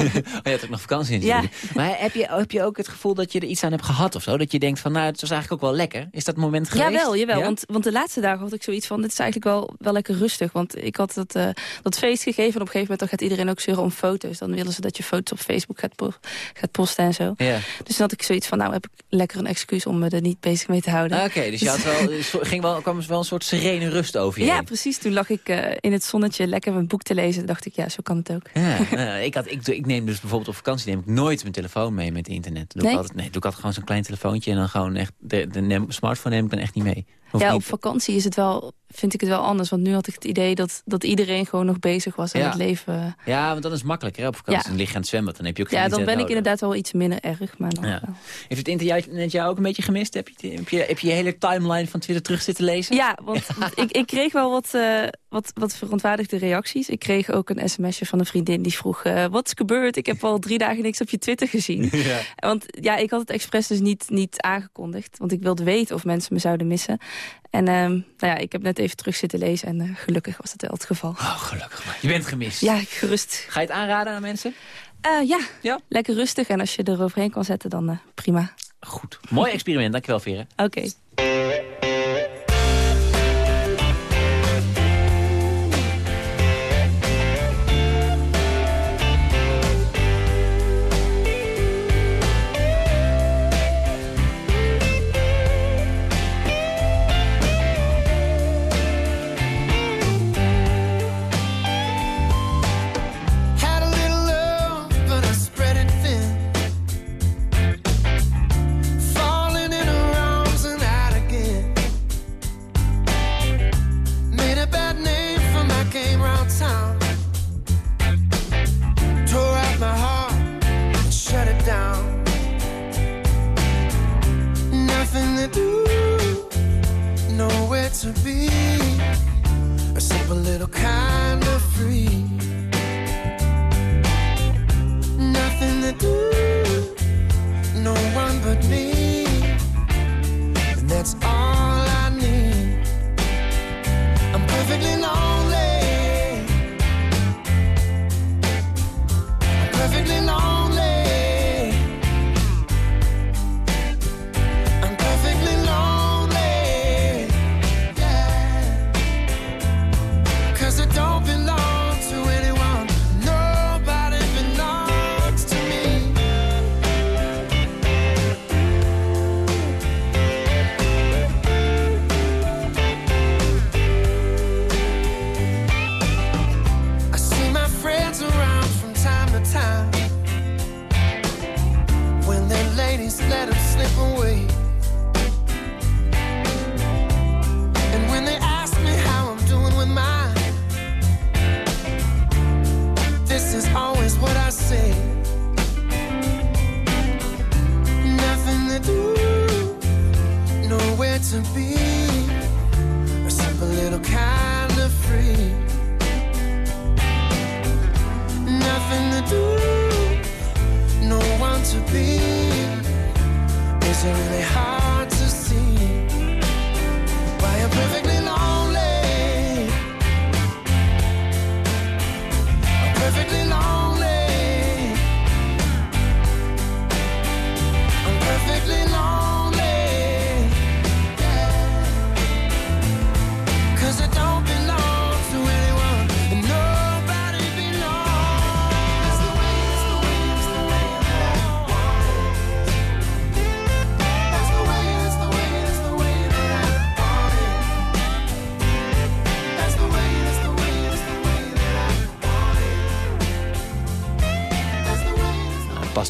Oh, je had ook nog vakantie in Ja. Maar heb je, heb je ook het gevoel dat je er iets aan hebt gehad of zo? Dat je denkt van, nou, het was eigenlijk ook wel lekker. Is dat moment geweest? Jawel, jawel. Ja? Want, want de laatste dagen had ik zoiets van... dit is eigenlijk wel, wel lekker rustig. Want ik had dat, eh, dat feest gegeven... en op een gegeven moment dan gaat iedereen ook zeuren om foto's. Dan willen ze dat je foto's op Facebook gaat, po- gaat posten en zo. Ja. Dus dan had ik zoiets van... nou heb ik lekker een excuus om me er niet bezig mee te houden. Ah, Oké, dus je had wel, ging wel, kwam wel een soort serene rust over je Ja, heen. precies. Toen lag ik eh, in het zonnetje lekker een boek te lezen. Toen dacht ik, ja, zo kan het ook. Ja, nou, ik, had, ik, ik neem dus bijvoorbeeld op vakantie neem ik nooit mijn telefoon mee met internet. Doe Nee? Ik altijd, nee, doe ik altijd gewoon zo'n klein telefoontje en dan gewoon echt de, smartphone neem ik dan echt niet mee. Ja, niet. op vakantie is het wel, vind ik het wel anders. Want nu had ik het idee dat, dat iedereen gewoon nog bezig was aan Ja. het leven. Ja, want dan is het makkelijker hè, op vakantie. Ja. Dan lig je aan het zwembad, dan heb je ook geen Ja, dan ben ik nodig. inderdaad wel iets minder erg. Maar Ja. wel. Heeft het internet jou ook een beetje gemist? Heb je, heb, je, heb je je hele timeline van Twitter terug zitten lezen? Ja, want ik, ik kreeg wel wat, eh, wat, wat verontwaardigde reacties. Ik kreeg ook een sms'je van een vriendin die vroeg... eh, wat is gebeurd? Ik heb al drie dagen niks op je Twitter gezien. Ja. Want ja, ik had het expres dus niet, niet aangekondigd. Want ik wilde weten of mensen me zouden missen. En ehm, nou ja, ik heb net even terug zitten lezen. En eh, gelukkig was dat wel het geval. Oh, gelukkig maar. Je bent gemist. Ja, gerust. Ga je het aanraden aan mensen? Eh, ja. Ja? lekker rustig. En als je er overheen kan zetten, dan prima. Goed. Mooi experiment, dankjewel Vera. Oké.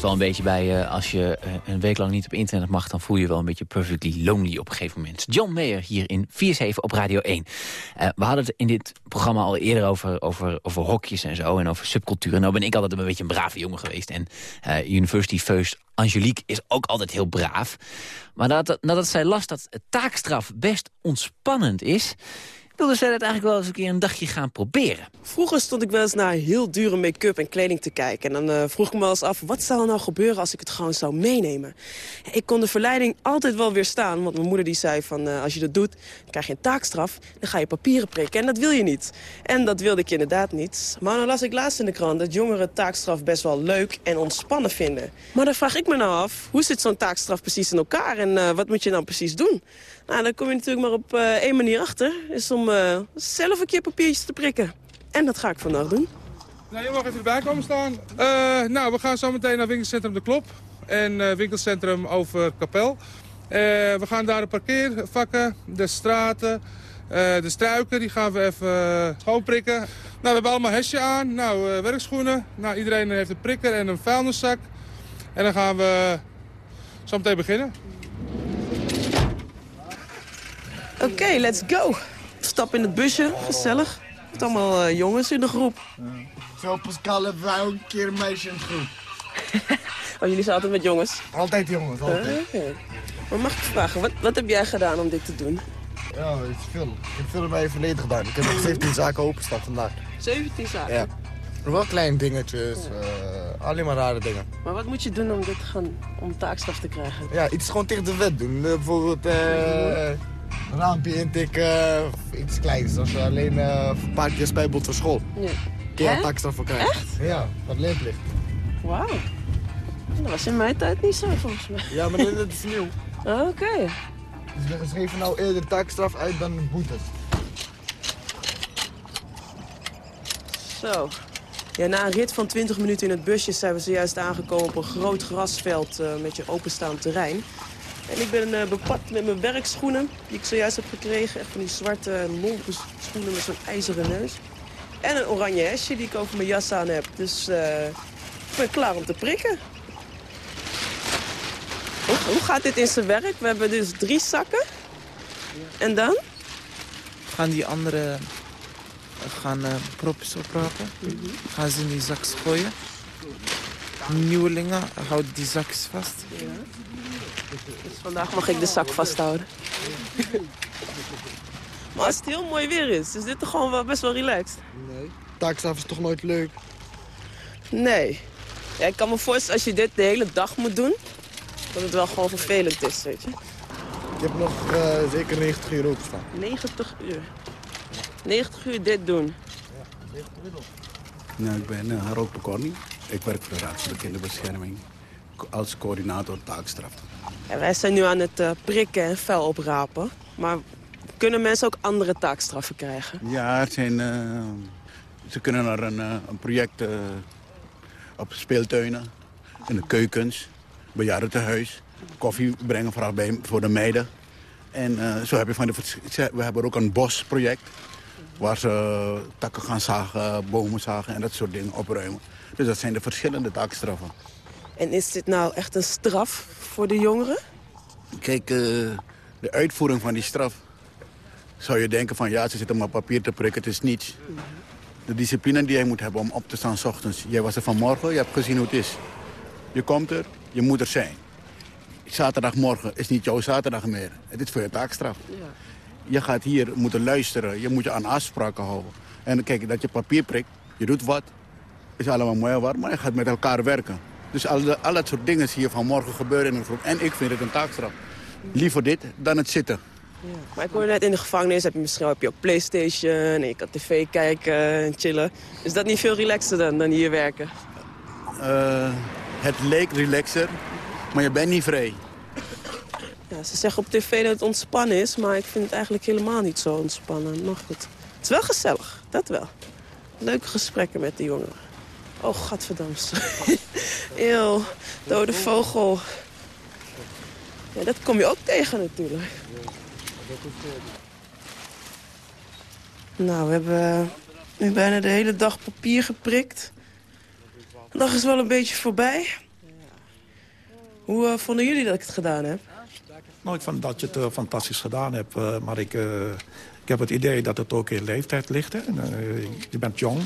Wel een beetje bij eh, als je eh, een week lang niet op internet mag... dan voel je wel een beetje perfectly lonely op een gegeven moment. John Mayer hier in 4-7 op Radio 1. Eh, we hadden het in dit programma al eerder over, over, over hokjes en zo... en over subcultuur. Nou ben ik altijd een beetje een brave jongen geweest. En University First Angelique is ook altijd heel braaf. Maar nadat, nadat zij las dat taakstraf best ontspannend is... wilde zij dat eigenlijk wel eens een keer een dagje gaan proberen. Vroeger stond ik wel eens naar heel dure make-up en kleding te kijken. En dan eh, vroeg ik me wel eens af, wat zou er nou gebeuren als ik het gewoon zou meenemen? Ik kon de verleiding altijd wel weerstaan, want mijn moeder die zei van... eh, als je dat doet, krijg je een taakstraf, dan ga je papieren prikken. En dat wil je niet. En dat wilde ik inderdaad niet. Maar dan las ik laatst in de krant dat jongeren taakstraf best wel leuk en ontspannen vinden. Maar dan vraag ik me nou af, hoe zit zo'n taakstraf precies in elkaar? En eh, wat moet je dan precies doen? Nou, dan kom je natuurlijk maar op eh, één manier achter. Is om eh, zelf een keer papiertjes te prikken. En dat ga ik vandaag doen. Nou, je mag even erbij komen staan. Eh, nou, we gaan zo meteen naar winkelcentrum De Klop en winkelcentrum over Kapel. We gaan daar de parkeervakken, de straten, de struiken, die gaan we even eh, schoonprikken. Nou, we hebben allemaal hesje aan, nou, werkschoenen. Nou, iedereen heeft een prikker en een vuilniszak. En dan gaan we zo meteen beginnen. Oké, let's go. Stap in het busje, gezellig. Met allemaal eh, jongens in de groep. Zo, Pascal hebben wij ook een keer een meisje in de groep. Oh, jullie zaten met jongens? Altijd jongens, altijd. Ah, oké. Maar mag ik vragen, wat, wat heb jij gedaan om dit te doen? Ja, het is veel. Ik heb veel in mijn verleden gedaan. Ik heb nog 17 zaken openstaan vandaag. 17 zaken? Ja. Wel kleine dingetjes, eh, alleen maar rare dingen. Maar wat moet je doen om dit gaan, om taakstraf te krijgen? Ja, iets gewoon tegen de wet doen. Eh, bijvoorbeeld eh, een raampje intikken of iets kleins. Als je alleen eh, een paar keer spijbelt voor school. Ja. Kun je Hè? een taakstraf voor krijgen. Echt? Ja, wat leerplicht. Wauw. Dat was in mijn tijd niet zo, volgens mij. Ja, maar dit, is nieuw. Ah, Oké. Dus ze geven nou eerder taakstraf uit dan boetes. Zo. Ja, na een rit van 20 minuten in het busje zijn we zojuist aangekomen op een groot grasveld eh, met je openstaand terrein. En ik ben eh, bepakt met mijn werkschoenen, die ik zojuist heb gekregen. Echt van die zwarte lompe schoenen met zo'n ijzeren neus. En een oranje hesje die ik over mijn jas aan heb. Dus eh, ik ben klaar om te prikken. Hoe, hoe gaat dit in zijn werk? We hebben dus drie zakken. En dan? gaan die andere gaan eh propjes oprapen. Gaan ze in die zak gooien. Nieuwelingen houden die zakjes vast. Dus vandaag mag ik de zak vasthouden. maar als het heel mooi weer is, is dit toch gewoon wel best wel relaxed? Nee. Taakstraf is toch nooit leuk? Nee. Ja, ik kan me voorstellen als je dit de hele dag moet doen, dat het wel gewoon vervelend is, weet je. Ik heb nog eh, zeker 90 uur openstaan. 90 uur. 90 uur dit doen. Nou, ik ben uh, Harold. Ik werk voor de Raad voor de Kinderbescherming als coördinator taakstraf. En wij zijn nu aan het eh, prikken en vuil oprapen. Maar kunnen mensen ook andere taakstraffen krijgen? Ja, het zijn, eh, ze kunnen naar een, eh, een project op speeltuinen, in de keukens, bejaardentehuis, koffie brengen vooral bij, voor de meiden. En zo heb je van de, we hebben ook een bosproject waar ze takken gaan zagen, bomen zagen en dat soort dingen opruimen. Dus dat zijn de verschillende taakstraffen. En is dit nou echt een straf voor de jongeren? Kijk, eh, de uitvoering van die straf. Zou je denken van ja, ze zitten maar papier te prikken, het is niets. De discipline die jij moet hebben om op te staan s ochtends. Jij was er vanmorgen, je hebt gezien hoe het is. Je komt er, je moet er zijn. Zaterdagmorgen is niet jouw zaterdag meer. Het is voor je taakstraf. Je gaat hier moeten luisteren, je moet je aan afspraken houden. En kijk, dat je papier prikt, je doet wat, is allemaal mooi en waar, maar je gaat met elkaar werken. Dus al, de- al dat soort dingen zie je vanmorgen gebeuren in een groep. En ik vind het een taakstraf. Liever dit dan het zitten. Maar ik hoorde net in de gevangenis heb je misschien heb je ook Playstation en je kan tv kijken en chillen. Is dat niet veel relaxer dan, dan hier werken? Eh, het leek relaxer, maar je bent niet vrij. Ja, ze zeggen op tv dat het ontspannen is, maar ik vind het eigenlijk helemaal niet zo ontspannen. Maar goed, het is wel gezellig, dat wel. Leuke gesprekken met de jongeren. Oh, gadverdamme. sorry. Eeuw, dode vogel. Ja, dat kom je ook tegen natuurlijk. Nou, we hebben nu bijna de hele dag papier geprikt. De dag is wel een beetje voorbij. Hoe eh, vonden jullie dat ik het gedaan heb? Nou, ik vond dat je het eh, fantastisch gedaan hebt. eh, maar ik, ik heb het idee dat het ook in leeftijd ligt. Hè. Je bent jong.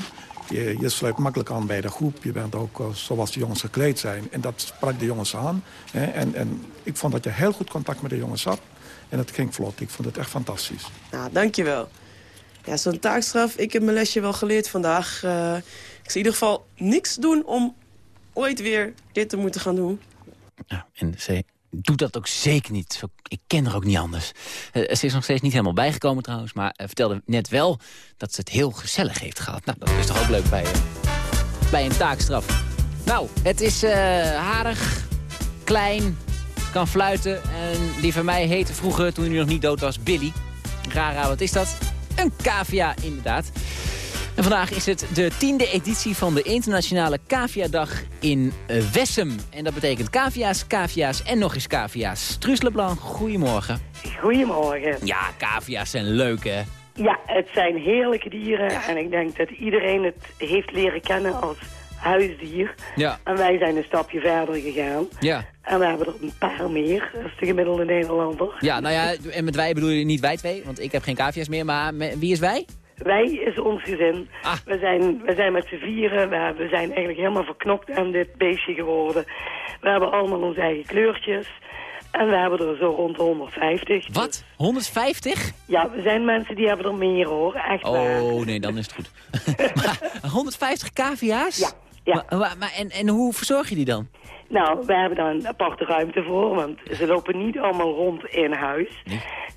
Je, je sluit makkelijk aan bij de groep. Je bent ook eh, zoals de jongens gekleed zijn. En dat sprak de jongens aan. Hè. En, en ik vond dat je heel goed contact met de jongens had. En het ging vlot. Ik vond het echt fantastisch. Nou, dankjewel. Ja, zo'n taakstraf. Ik heb mijn lesje wel geleerd vandaag. Eh, ik zal in ieder geval niks doen om ooit weer dit te moeten gaan doen. En ze doet dat ook zeker niet. Ik ken haar ook niet anders. Eh, ze is nog steeds niet helemaal bijgekomen trouwens... maar eh, vertelde net wel dat ze het heel gezellig heeft gehad. Nou, dat is toch ook leuk bij, eh, bij een taakstraf. Nou, het is harig, klein, kan fluiten. En die van mij heette vroeger, toen hij nog niet dood was, Billy. Rara, wat is dat? Een cavia, inderdaad. En vandaag is het de tiende editie van de internationale caviadag in eh, Wessem. En dat betekent cavia's, cavia's en nog eens cavia's. Truus Leblanc, goedemorgen. Goedemorgen. Ja, cavia's zijn leuk, hè? Ja, het zijn heerlijke dieren en ik denk dat iedereen het heeft leren kennen als huisdier. Ja. En wij zijn een stapje verder gegaan. Ja. En we hebben er een paar meer, dat is de gemiddelde Nederlander. Ja, nou ja, en met wij bedoel je niet wij twee, want ik heb geen cavia's meer. Maar wie is wij? Wij is ons gezin. We, zijn, we zijn met z'n vieren. We, hebben- we zijn eigenlijk helemaal verknopt aan dit beestje geworden. We hebben allemaal onze eigen kleurtjes. En we hebben er zo rond de 150. Wat? 150? Ja, we zijn mensen die hebben er meer hoor, echt waar. Oh, nee, dan is het goed. maar 150 cavia's? Ja. Ja. Maar, en, en hoe verzorg je die dan? Nou, we hebben daar een aparte ruimte voor, want ze lopen niet allemaal rond in huis.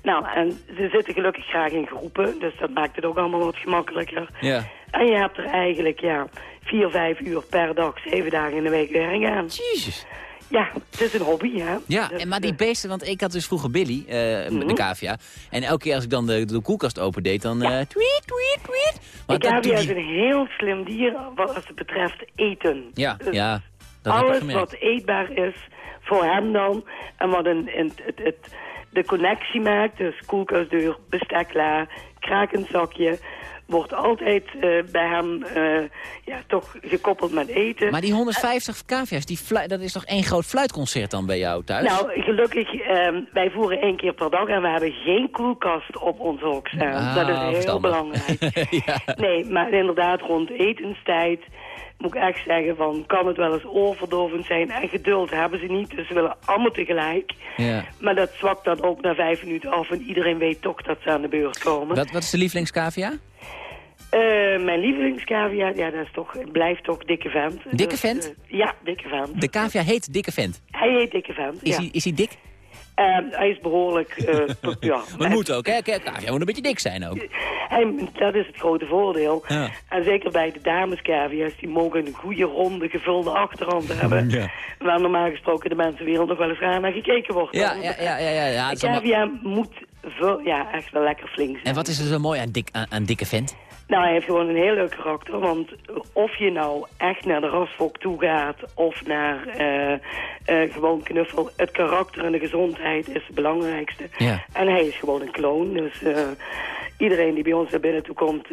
Nou, en ze zitten gelukkig graag in groepen, dus dat maakt het ook allemaal wat gemakkelijker. Ja. En je hebt er eigenlijk, ja, vier, vijf uur per dag, zeven dagen in de week werk aan. Jezus. Ja, het is een hobby, hè. Ja, en maar die beesten, want ik had dus vroeger Billy, eh, Mhm. de cavia. En elke keer als ik dan de, de koelkast opendeed, dan... eh tweet, tweet, tweet. Maar de dat cavia is een heel slim dier wat als het betreft eten. Ja, Dus ja, dat heb ik Alles wat eetbaar is voor hem dan. En wat een, een- het, het, de connectie maakt, dus koelkastdeur, bestekla, krakend zakje... wordt altijd eh, bij hem eh, ja, toch gekoppeld met eten. Maar die 150 cavia's, die dat is toch één groot fluitconcert dan bij jou thuis? Nou, gelukkig, ehm, wij voeren één keer per dag en we hebben geen koelkast op ons hok. Ah, dat is heel verstandig. belangrijk. ja. Nee, maar inderdaad, rond etenstijd moet ik echt zeggen van, kan het wel eens oorverdovend zijn. En geduld hebben ze niet, dus ze willen allemaal tegelijk. ja. Maar dat zwakt dan ook na vijf minuten af en iedereen weet toch dat ze aan de beurt komen. Wat, wat is de lievelingscavia? Eh, mijn lievelingskavia, ja, dat is toch, blijft toch Dikke Vent. Dikke Dus, Vent? eh, ja, Dikke Vent. De cavia heet Dikke Vent. Hij heet Dikke Vent, Is, ja. hij, is hij dik? Eh, hij is behoorlijk, eh, ja. Dat moet ook, hè? Cavia moet een beetje dik zijn ook. Hij, dat is het grote voordeel. Ja. En zeker bij de damescavia's, die mogen een goede, ronde, gevulde achterhand hebben. Ja. Waar normaal gesproken de mensenwereld nog wel eens raar naar gekeken wordt. Ja, ja, ja, ja, ja, ja, allemaal- cavia moet ja, echt wel lekker flink zijn. En wat is er zo mooi aan, dik, aan, aan Dikke Vent? Nou, hij heeft gewoon een heel leuk karakter. Want of je nou echt naar de rasfok toe gaat of naar eh, eh, gewoon knuffel. Het karakter en de gezondheid is het belangrijkste. Ja. En hij is gewoon een kloon. Dus eh, iedereen die bij ons naar binnen toe komt...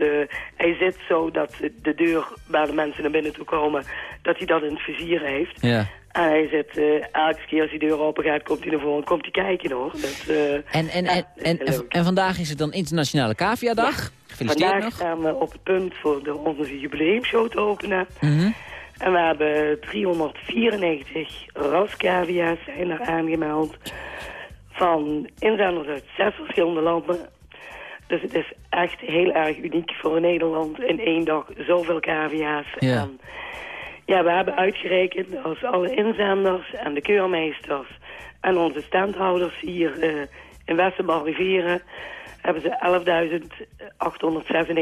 hij zit zo dat de deur waar de mensen naar binnen toe komen... dat hij dat in het vizier heeft. Ja. En hij zit elke keer als die deur open gaat, komt hij naar voren en komt hij kijken hoor. Dat, En, en, en, en, en, en vandaag is het dan Internationale Caviadag. Gefeliciteerd Vandaag nog. staan we op het punt voor de, onze jubileumshow te openen. Mhm. En we hebben 394 rascavia's zijn er aangemeld. Van inzenders uit zes verschillende landen. Dus het is echt heel erg uniek voor Nederland in één dag zoveel cavia's. Ja. En ja, we hebben uitgerekend als alle inzenders en de keurmeesters en onze standhouders hier eh, in Westerbork Rivieren hebben ze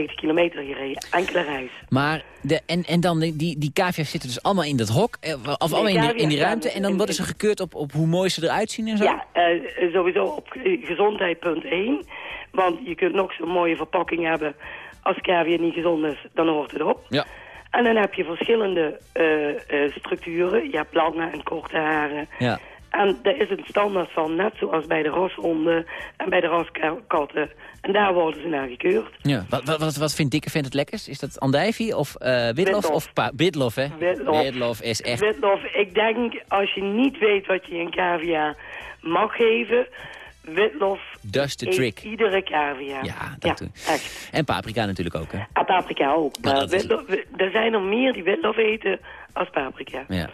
11.896 kilometer gereden. Enkele reis. Maar, de, en, en dan, die, die, cavia's zitten dus allemaal in dat hok, eh, of allemaal in, die, in die ruimte. En dan worden ze gekeurd op, op hoe mooi ze eruit zien en zo? Ja, eh, sowieso op gezondheid punt 1. Want je kunt nog zo'n mooie verpakking hebben. Als cavia niet gezond is, dan hoort het op. Ja. En dan heb je verschillende eh, structuren. Je hebt lange en korte haren. Ja. En daar is een standaard van, net zoals bij de rashonden en bij de raskatten. En daar worden ze naar gekeurd. Ja. Wat, wat, wat, wat vindt Dikke Vent het lekkers? Is dat andijvie of eh witlof? Witlof. Of pa Witlof, hè? Witlof. Witlof is echt... Witlof, ik denk als je niet weet wat je een cavia mag geven... witlof Dat is de trick. iedere cavia. Ja, dat doen. echt. En paprika natuurlijk ook, hè? Paprika ook. Maar witlof, er zijn er meer die witlof eten als paprika. Ja.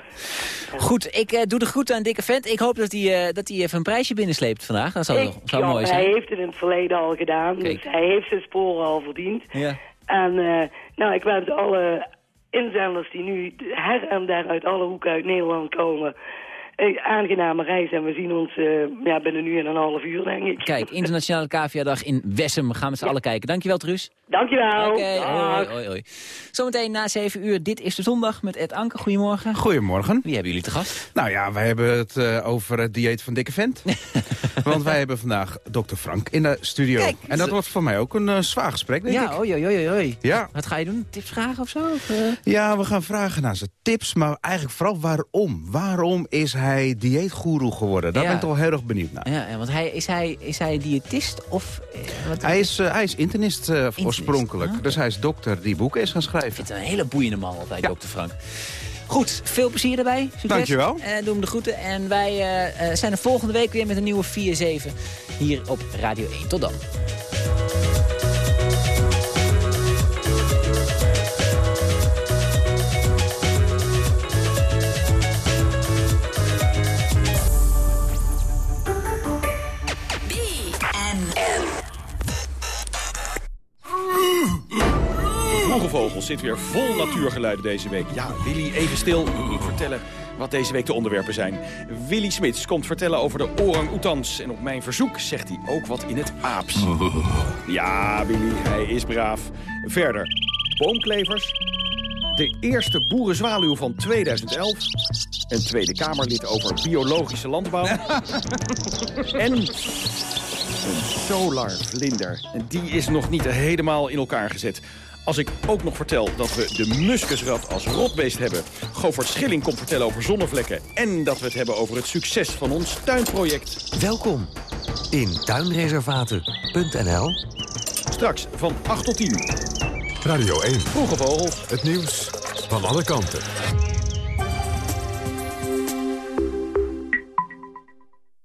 Goed, ik eh, doe de groeten aan Dikke Vent. Ik hoop dat hij eh, dat hij even een prijsje binnensleept vandaag. Dat zou, Ik- zou ja, mooi Hij zijn. heeft het in het verleden al gedaan, dus hij heeft zijn sporen al verdiend. Ja. En eh, nou, ik wens alle inzenders die nu her en der uit alle hoeken uit Nederland komen... aangename reis en we zien ons eh, ja, binnen nu en een half uur, denk ik. Kijk, Internationale Cavia-dag in Wessem. We gaan met z'n allen kijken. Dankjewel, Truus. Dankjewel. Oké, Dag. hoi, hoi, hoi. Zometeen na 7 uur, dit is de zondag met Ed Anker. Goedemorgen. Goedemorgen. Wie hebben jullie te gast? Nou ja, wij hebben het eh, over het dieet van Dikke Vent. Want wij hebben vandaag dokter Frank in de studio. Kijk, en dat wordt voor mij ook een eh, zwaar gesprek, denk ik. Ja, oei, oei, oei, oei. Ja. Wat ga je doen? Tips vragen of zo? Of, eh? Ja, we gaan vragen naar zijn tips, maar eigenlijk vooral waarom. Waarom is hij dieetgoeroe geworden? Daar Ja. ben ik toch heel erg benieuwd naar. Ja, want hij, is, hij, is hij diëtist of... wat- Hij is, hij is internist eh, oorspronkelijk. Dus hij is dokter die boeken is gaan schrijven. Ik vind het een hele boeiende man altijd, dokter Frank. Goed, veel plezier erbij. Succes. Dankjewel. Eh doe hem de groeten. En wij eh, eh, zijn er volgende week weer met een nieuwe 4-7 hier op Radio 1. Tot dan. Zit weer vol natuurgeluiden deze week. Ja, Willy, even stil. Ik moet vertellen wat deze week de onderwerpen zijn. Willy Smits komt vertellen over de orang-oetans. En op mijn verzoek zegt hij ook wat in het aaps. Ja, Willy, hij is braaf. Verder, boomklevers. De eerste boerenzwaluw van 2011. Een Tweede Kamerlid over biologische landbouw. en een solarvlinder. En die is nog niet helemaal in elkaar gezet. Als ik ook nog vertel dat we de muskusrat als rotbeest hebben... Govert Schilling komt vertellen over zonnevlekken... en dat we het hebben over het succes van ons tuinproject. Welkom in tuinreservaten.nl. Straks van 8 tot 10. Radio 1. Vroege Vogels. Het nieuws van alle kanten.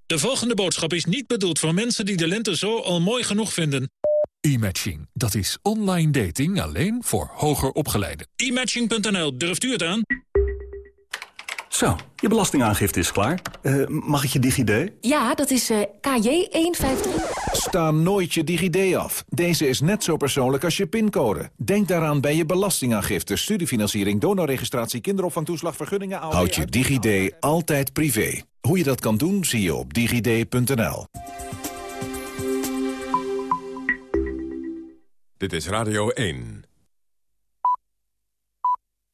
De volgende boodschap is niet bedoeld voor mensen die de lente zo al mooi genoeg vinden. E-matching, dat is online dating alleen voor hoger opgeleiden. E-matching.nl, durft u het aan? Zo, je belastingaangifte is klaar. Eh, mag ik je DigiD? Ja, dat is eh, KJ153. Sta nooit je DigiD af. Deze is net zo persoonlijk als je pincode. Denk daaraan bij je belastingaangifte, studiefinanciering, donorregistratie, kinderopvangtoeslag, vergunningen... Houd je DigiD altijd privé. Hoe je dat kan doen, zie je op digid.nl. Dit is Radio 1.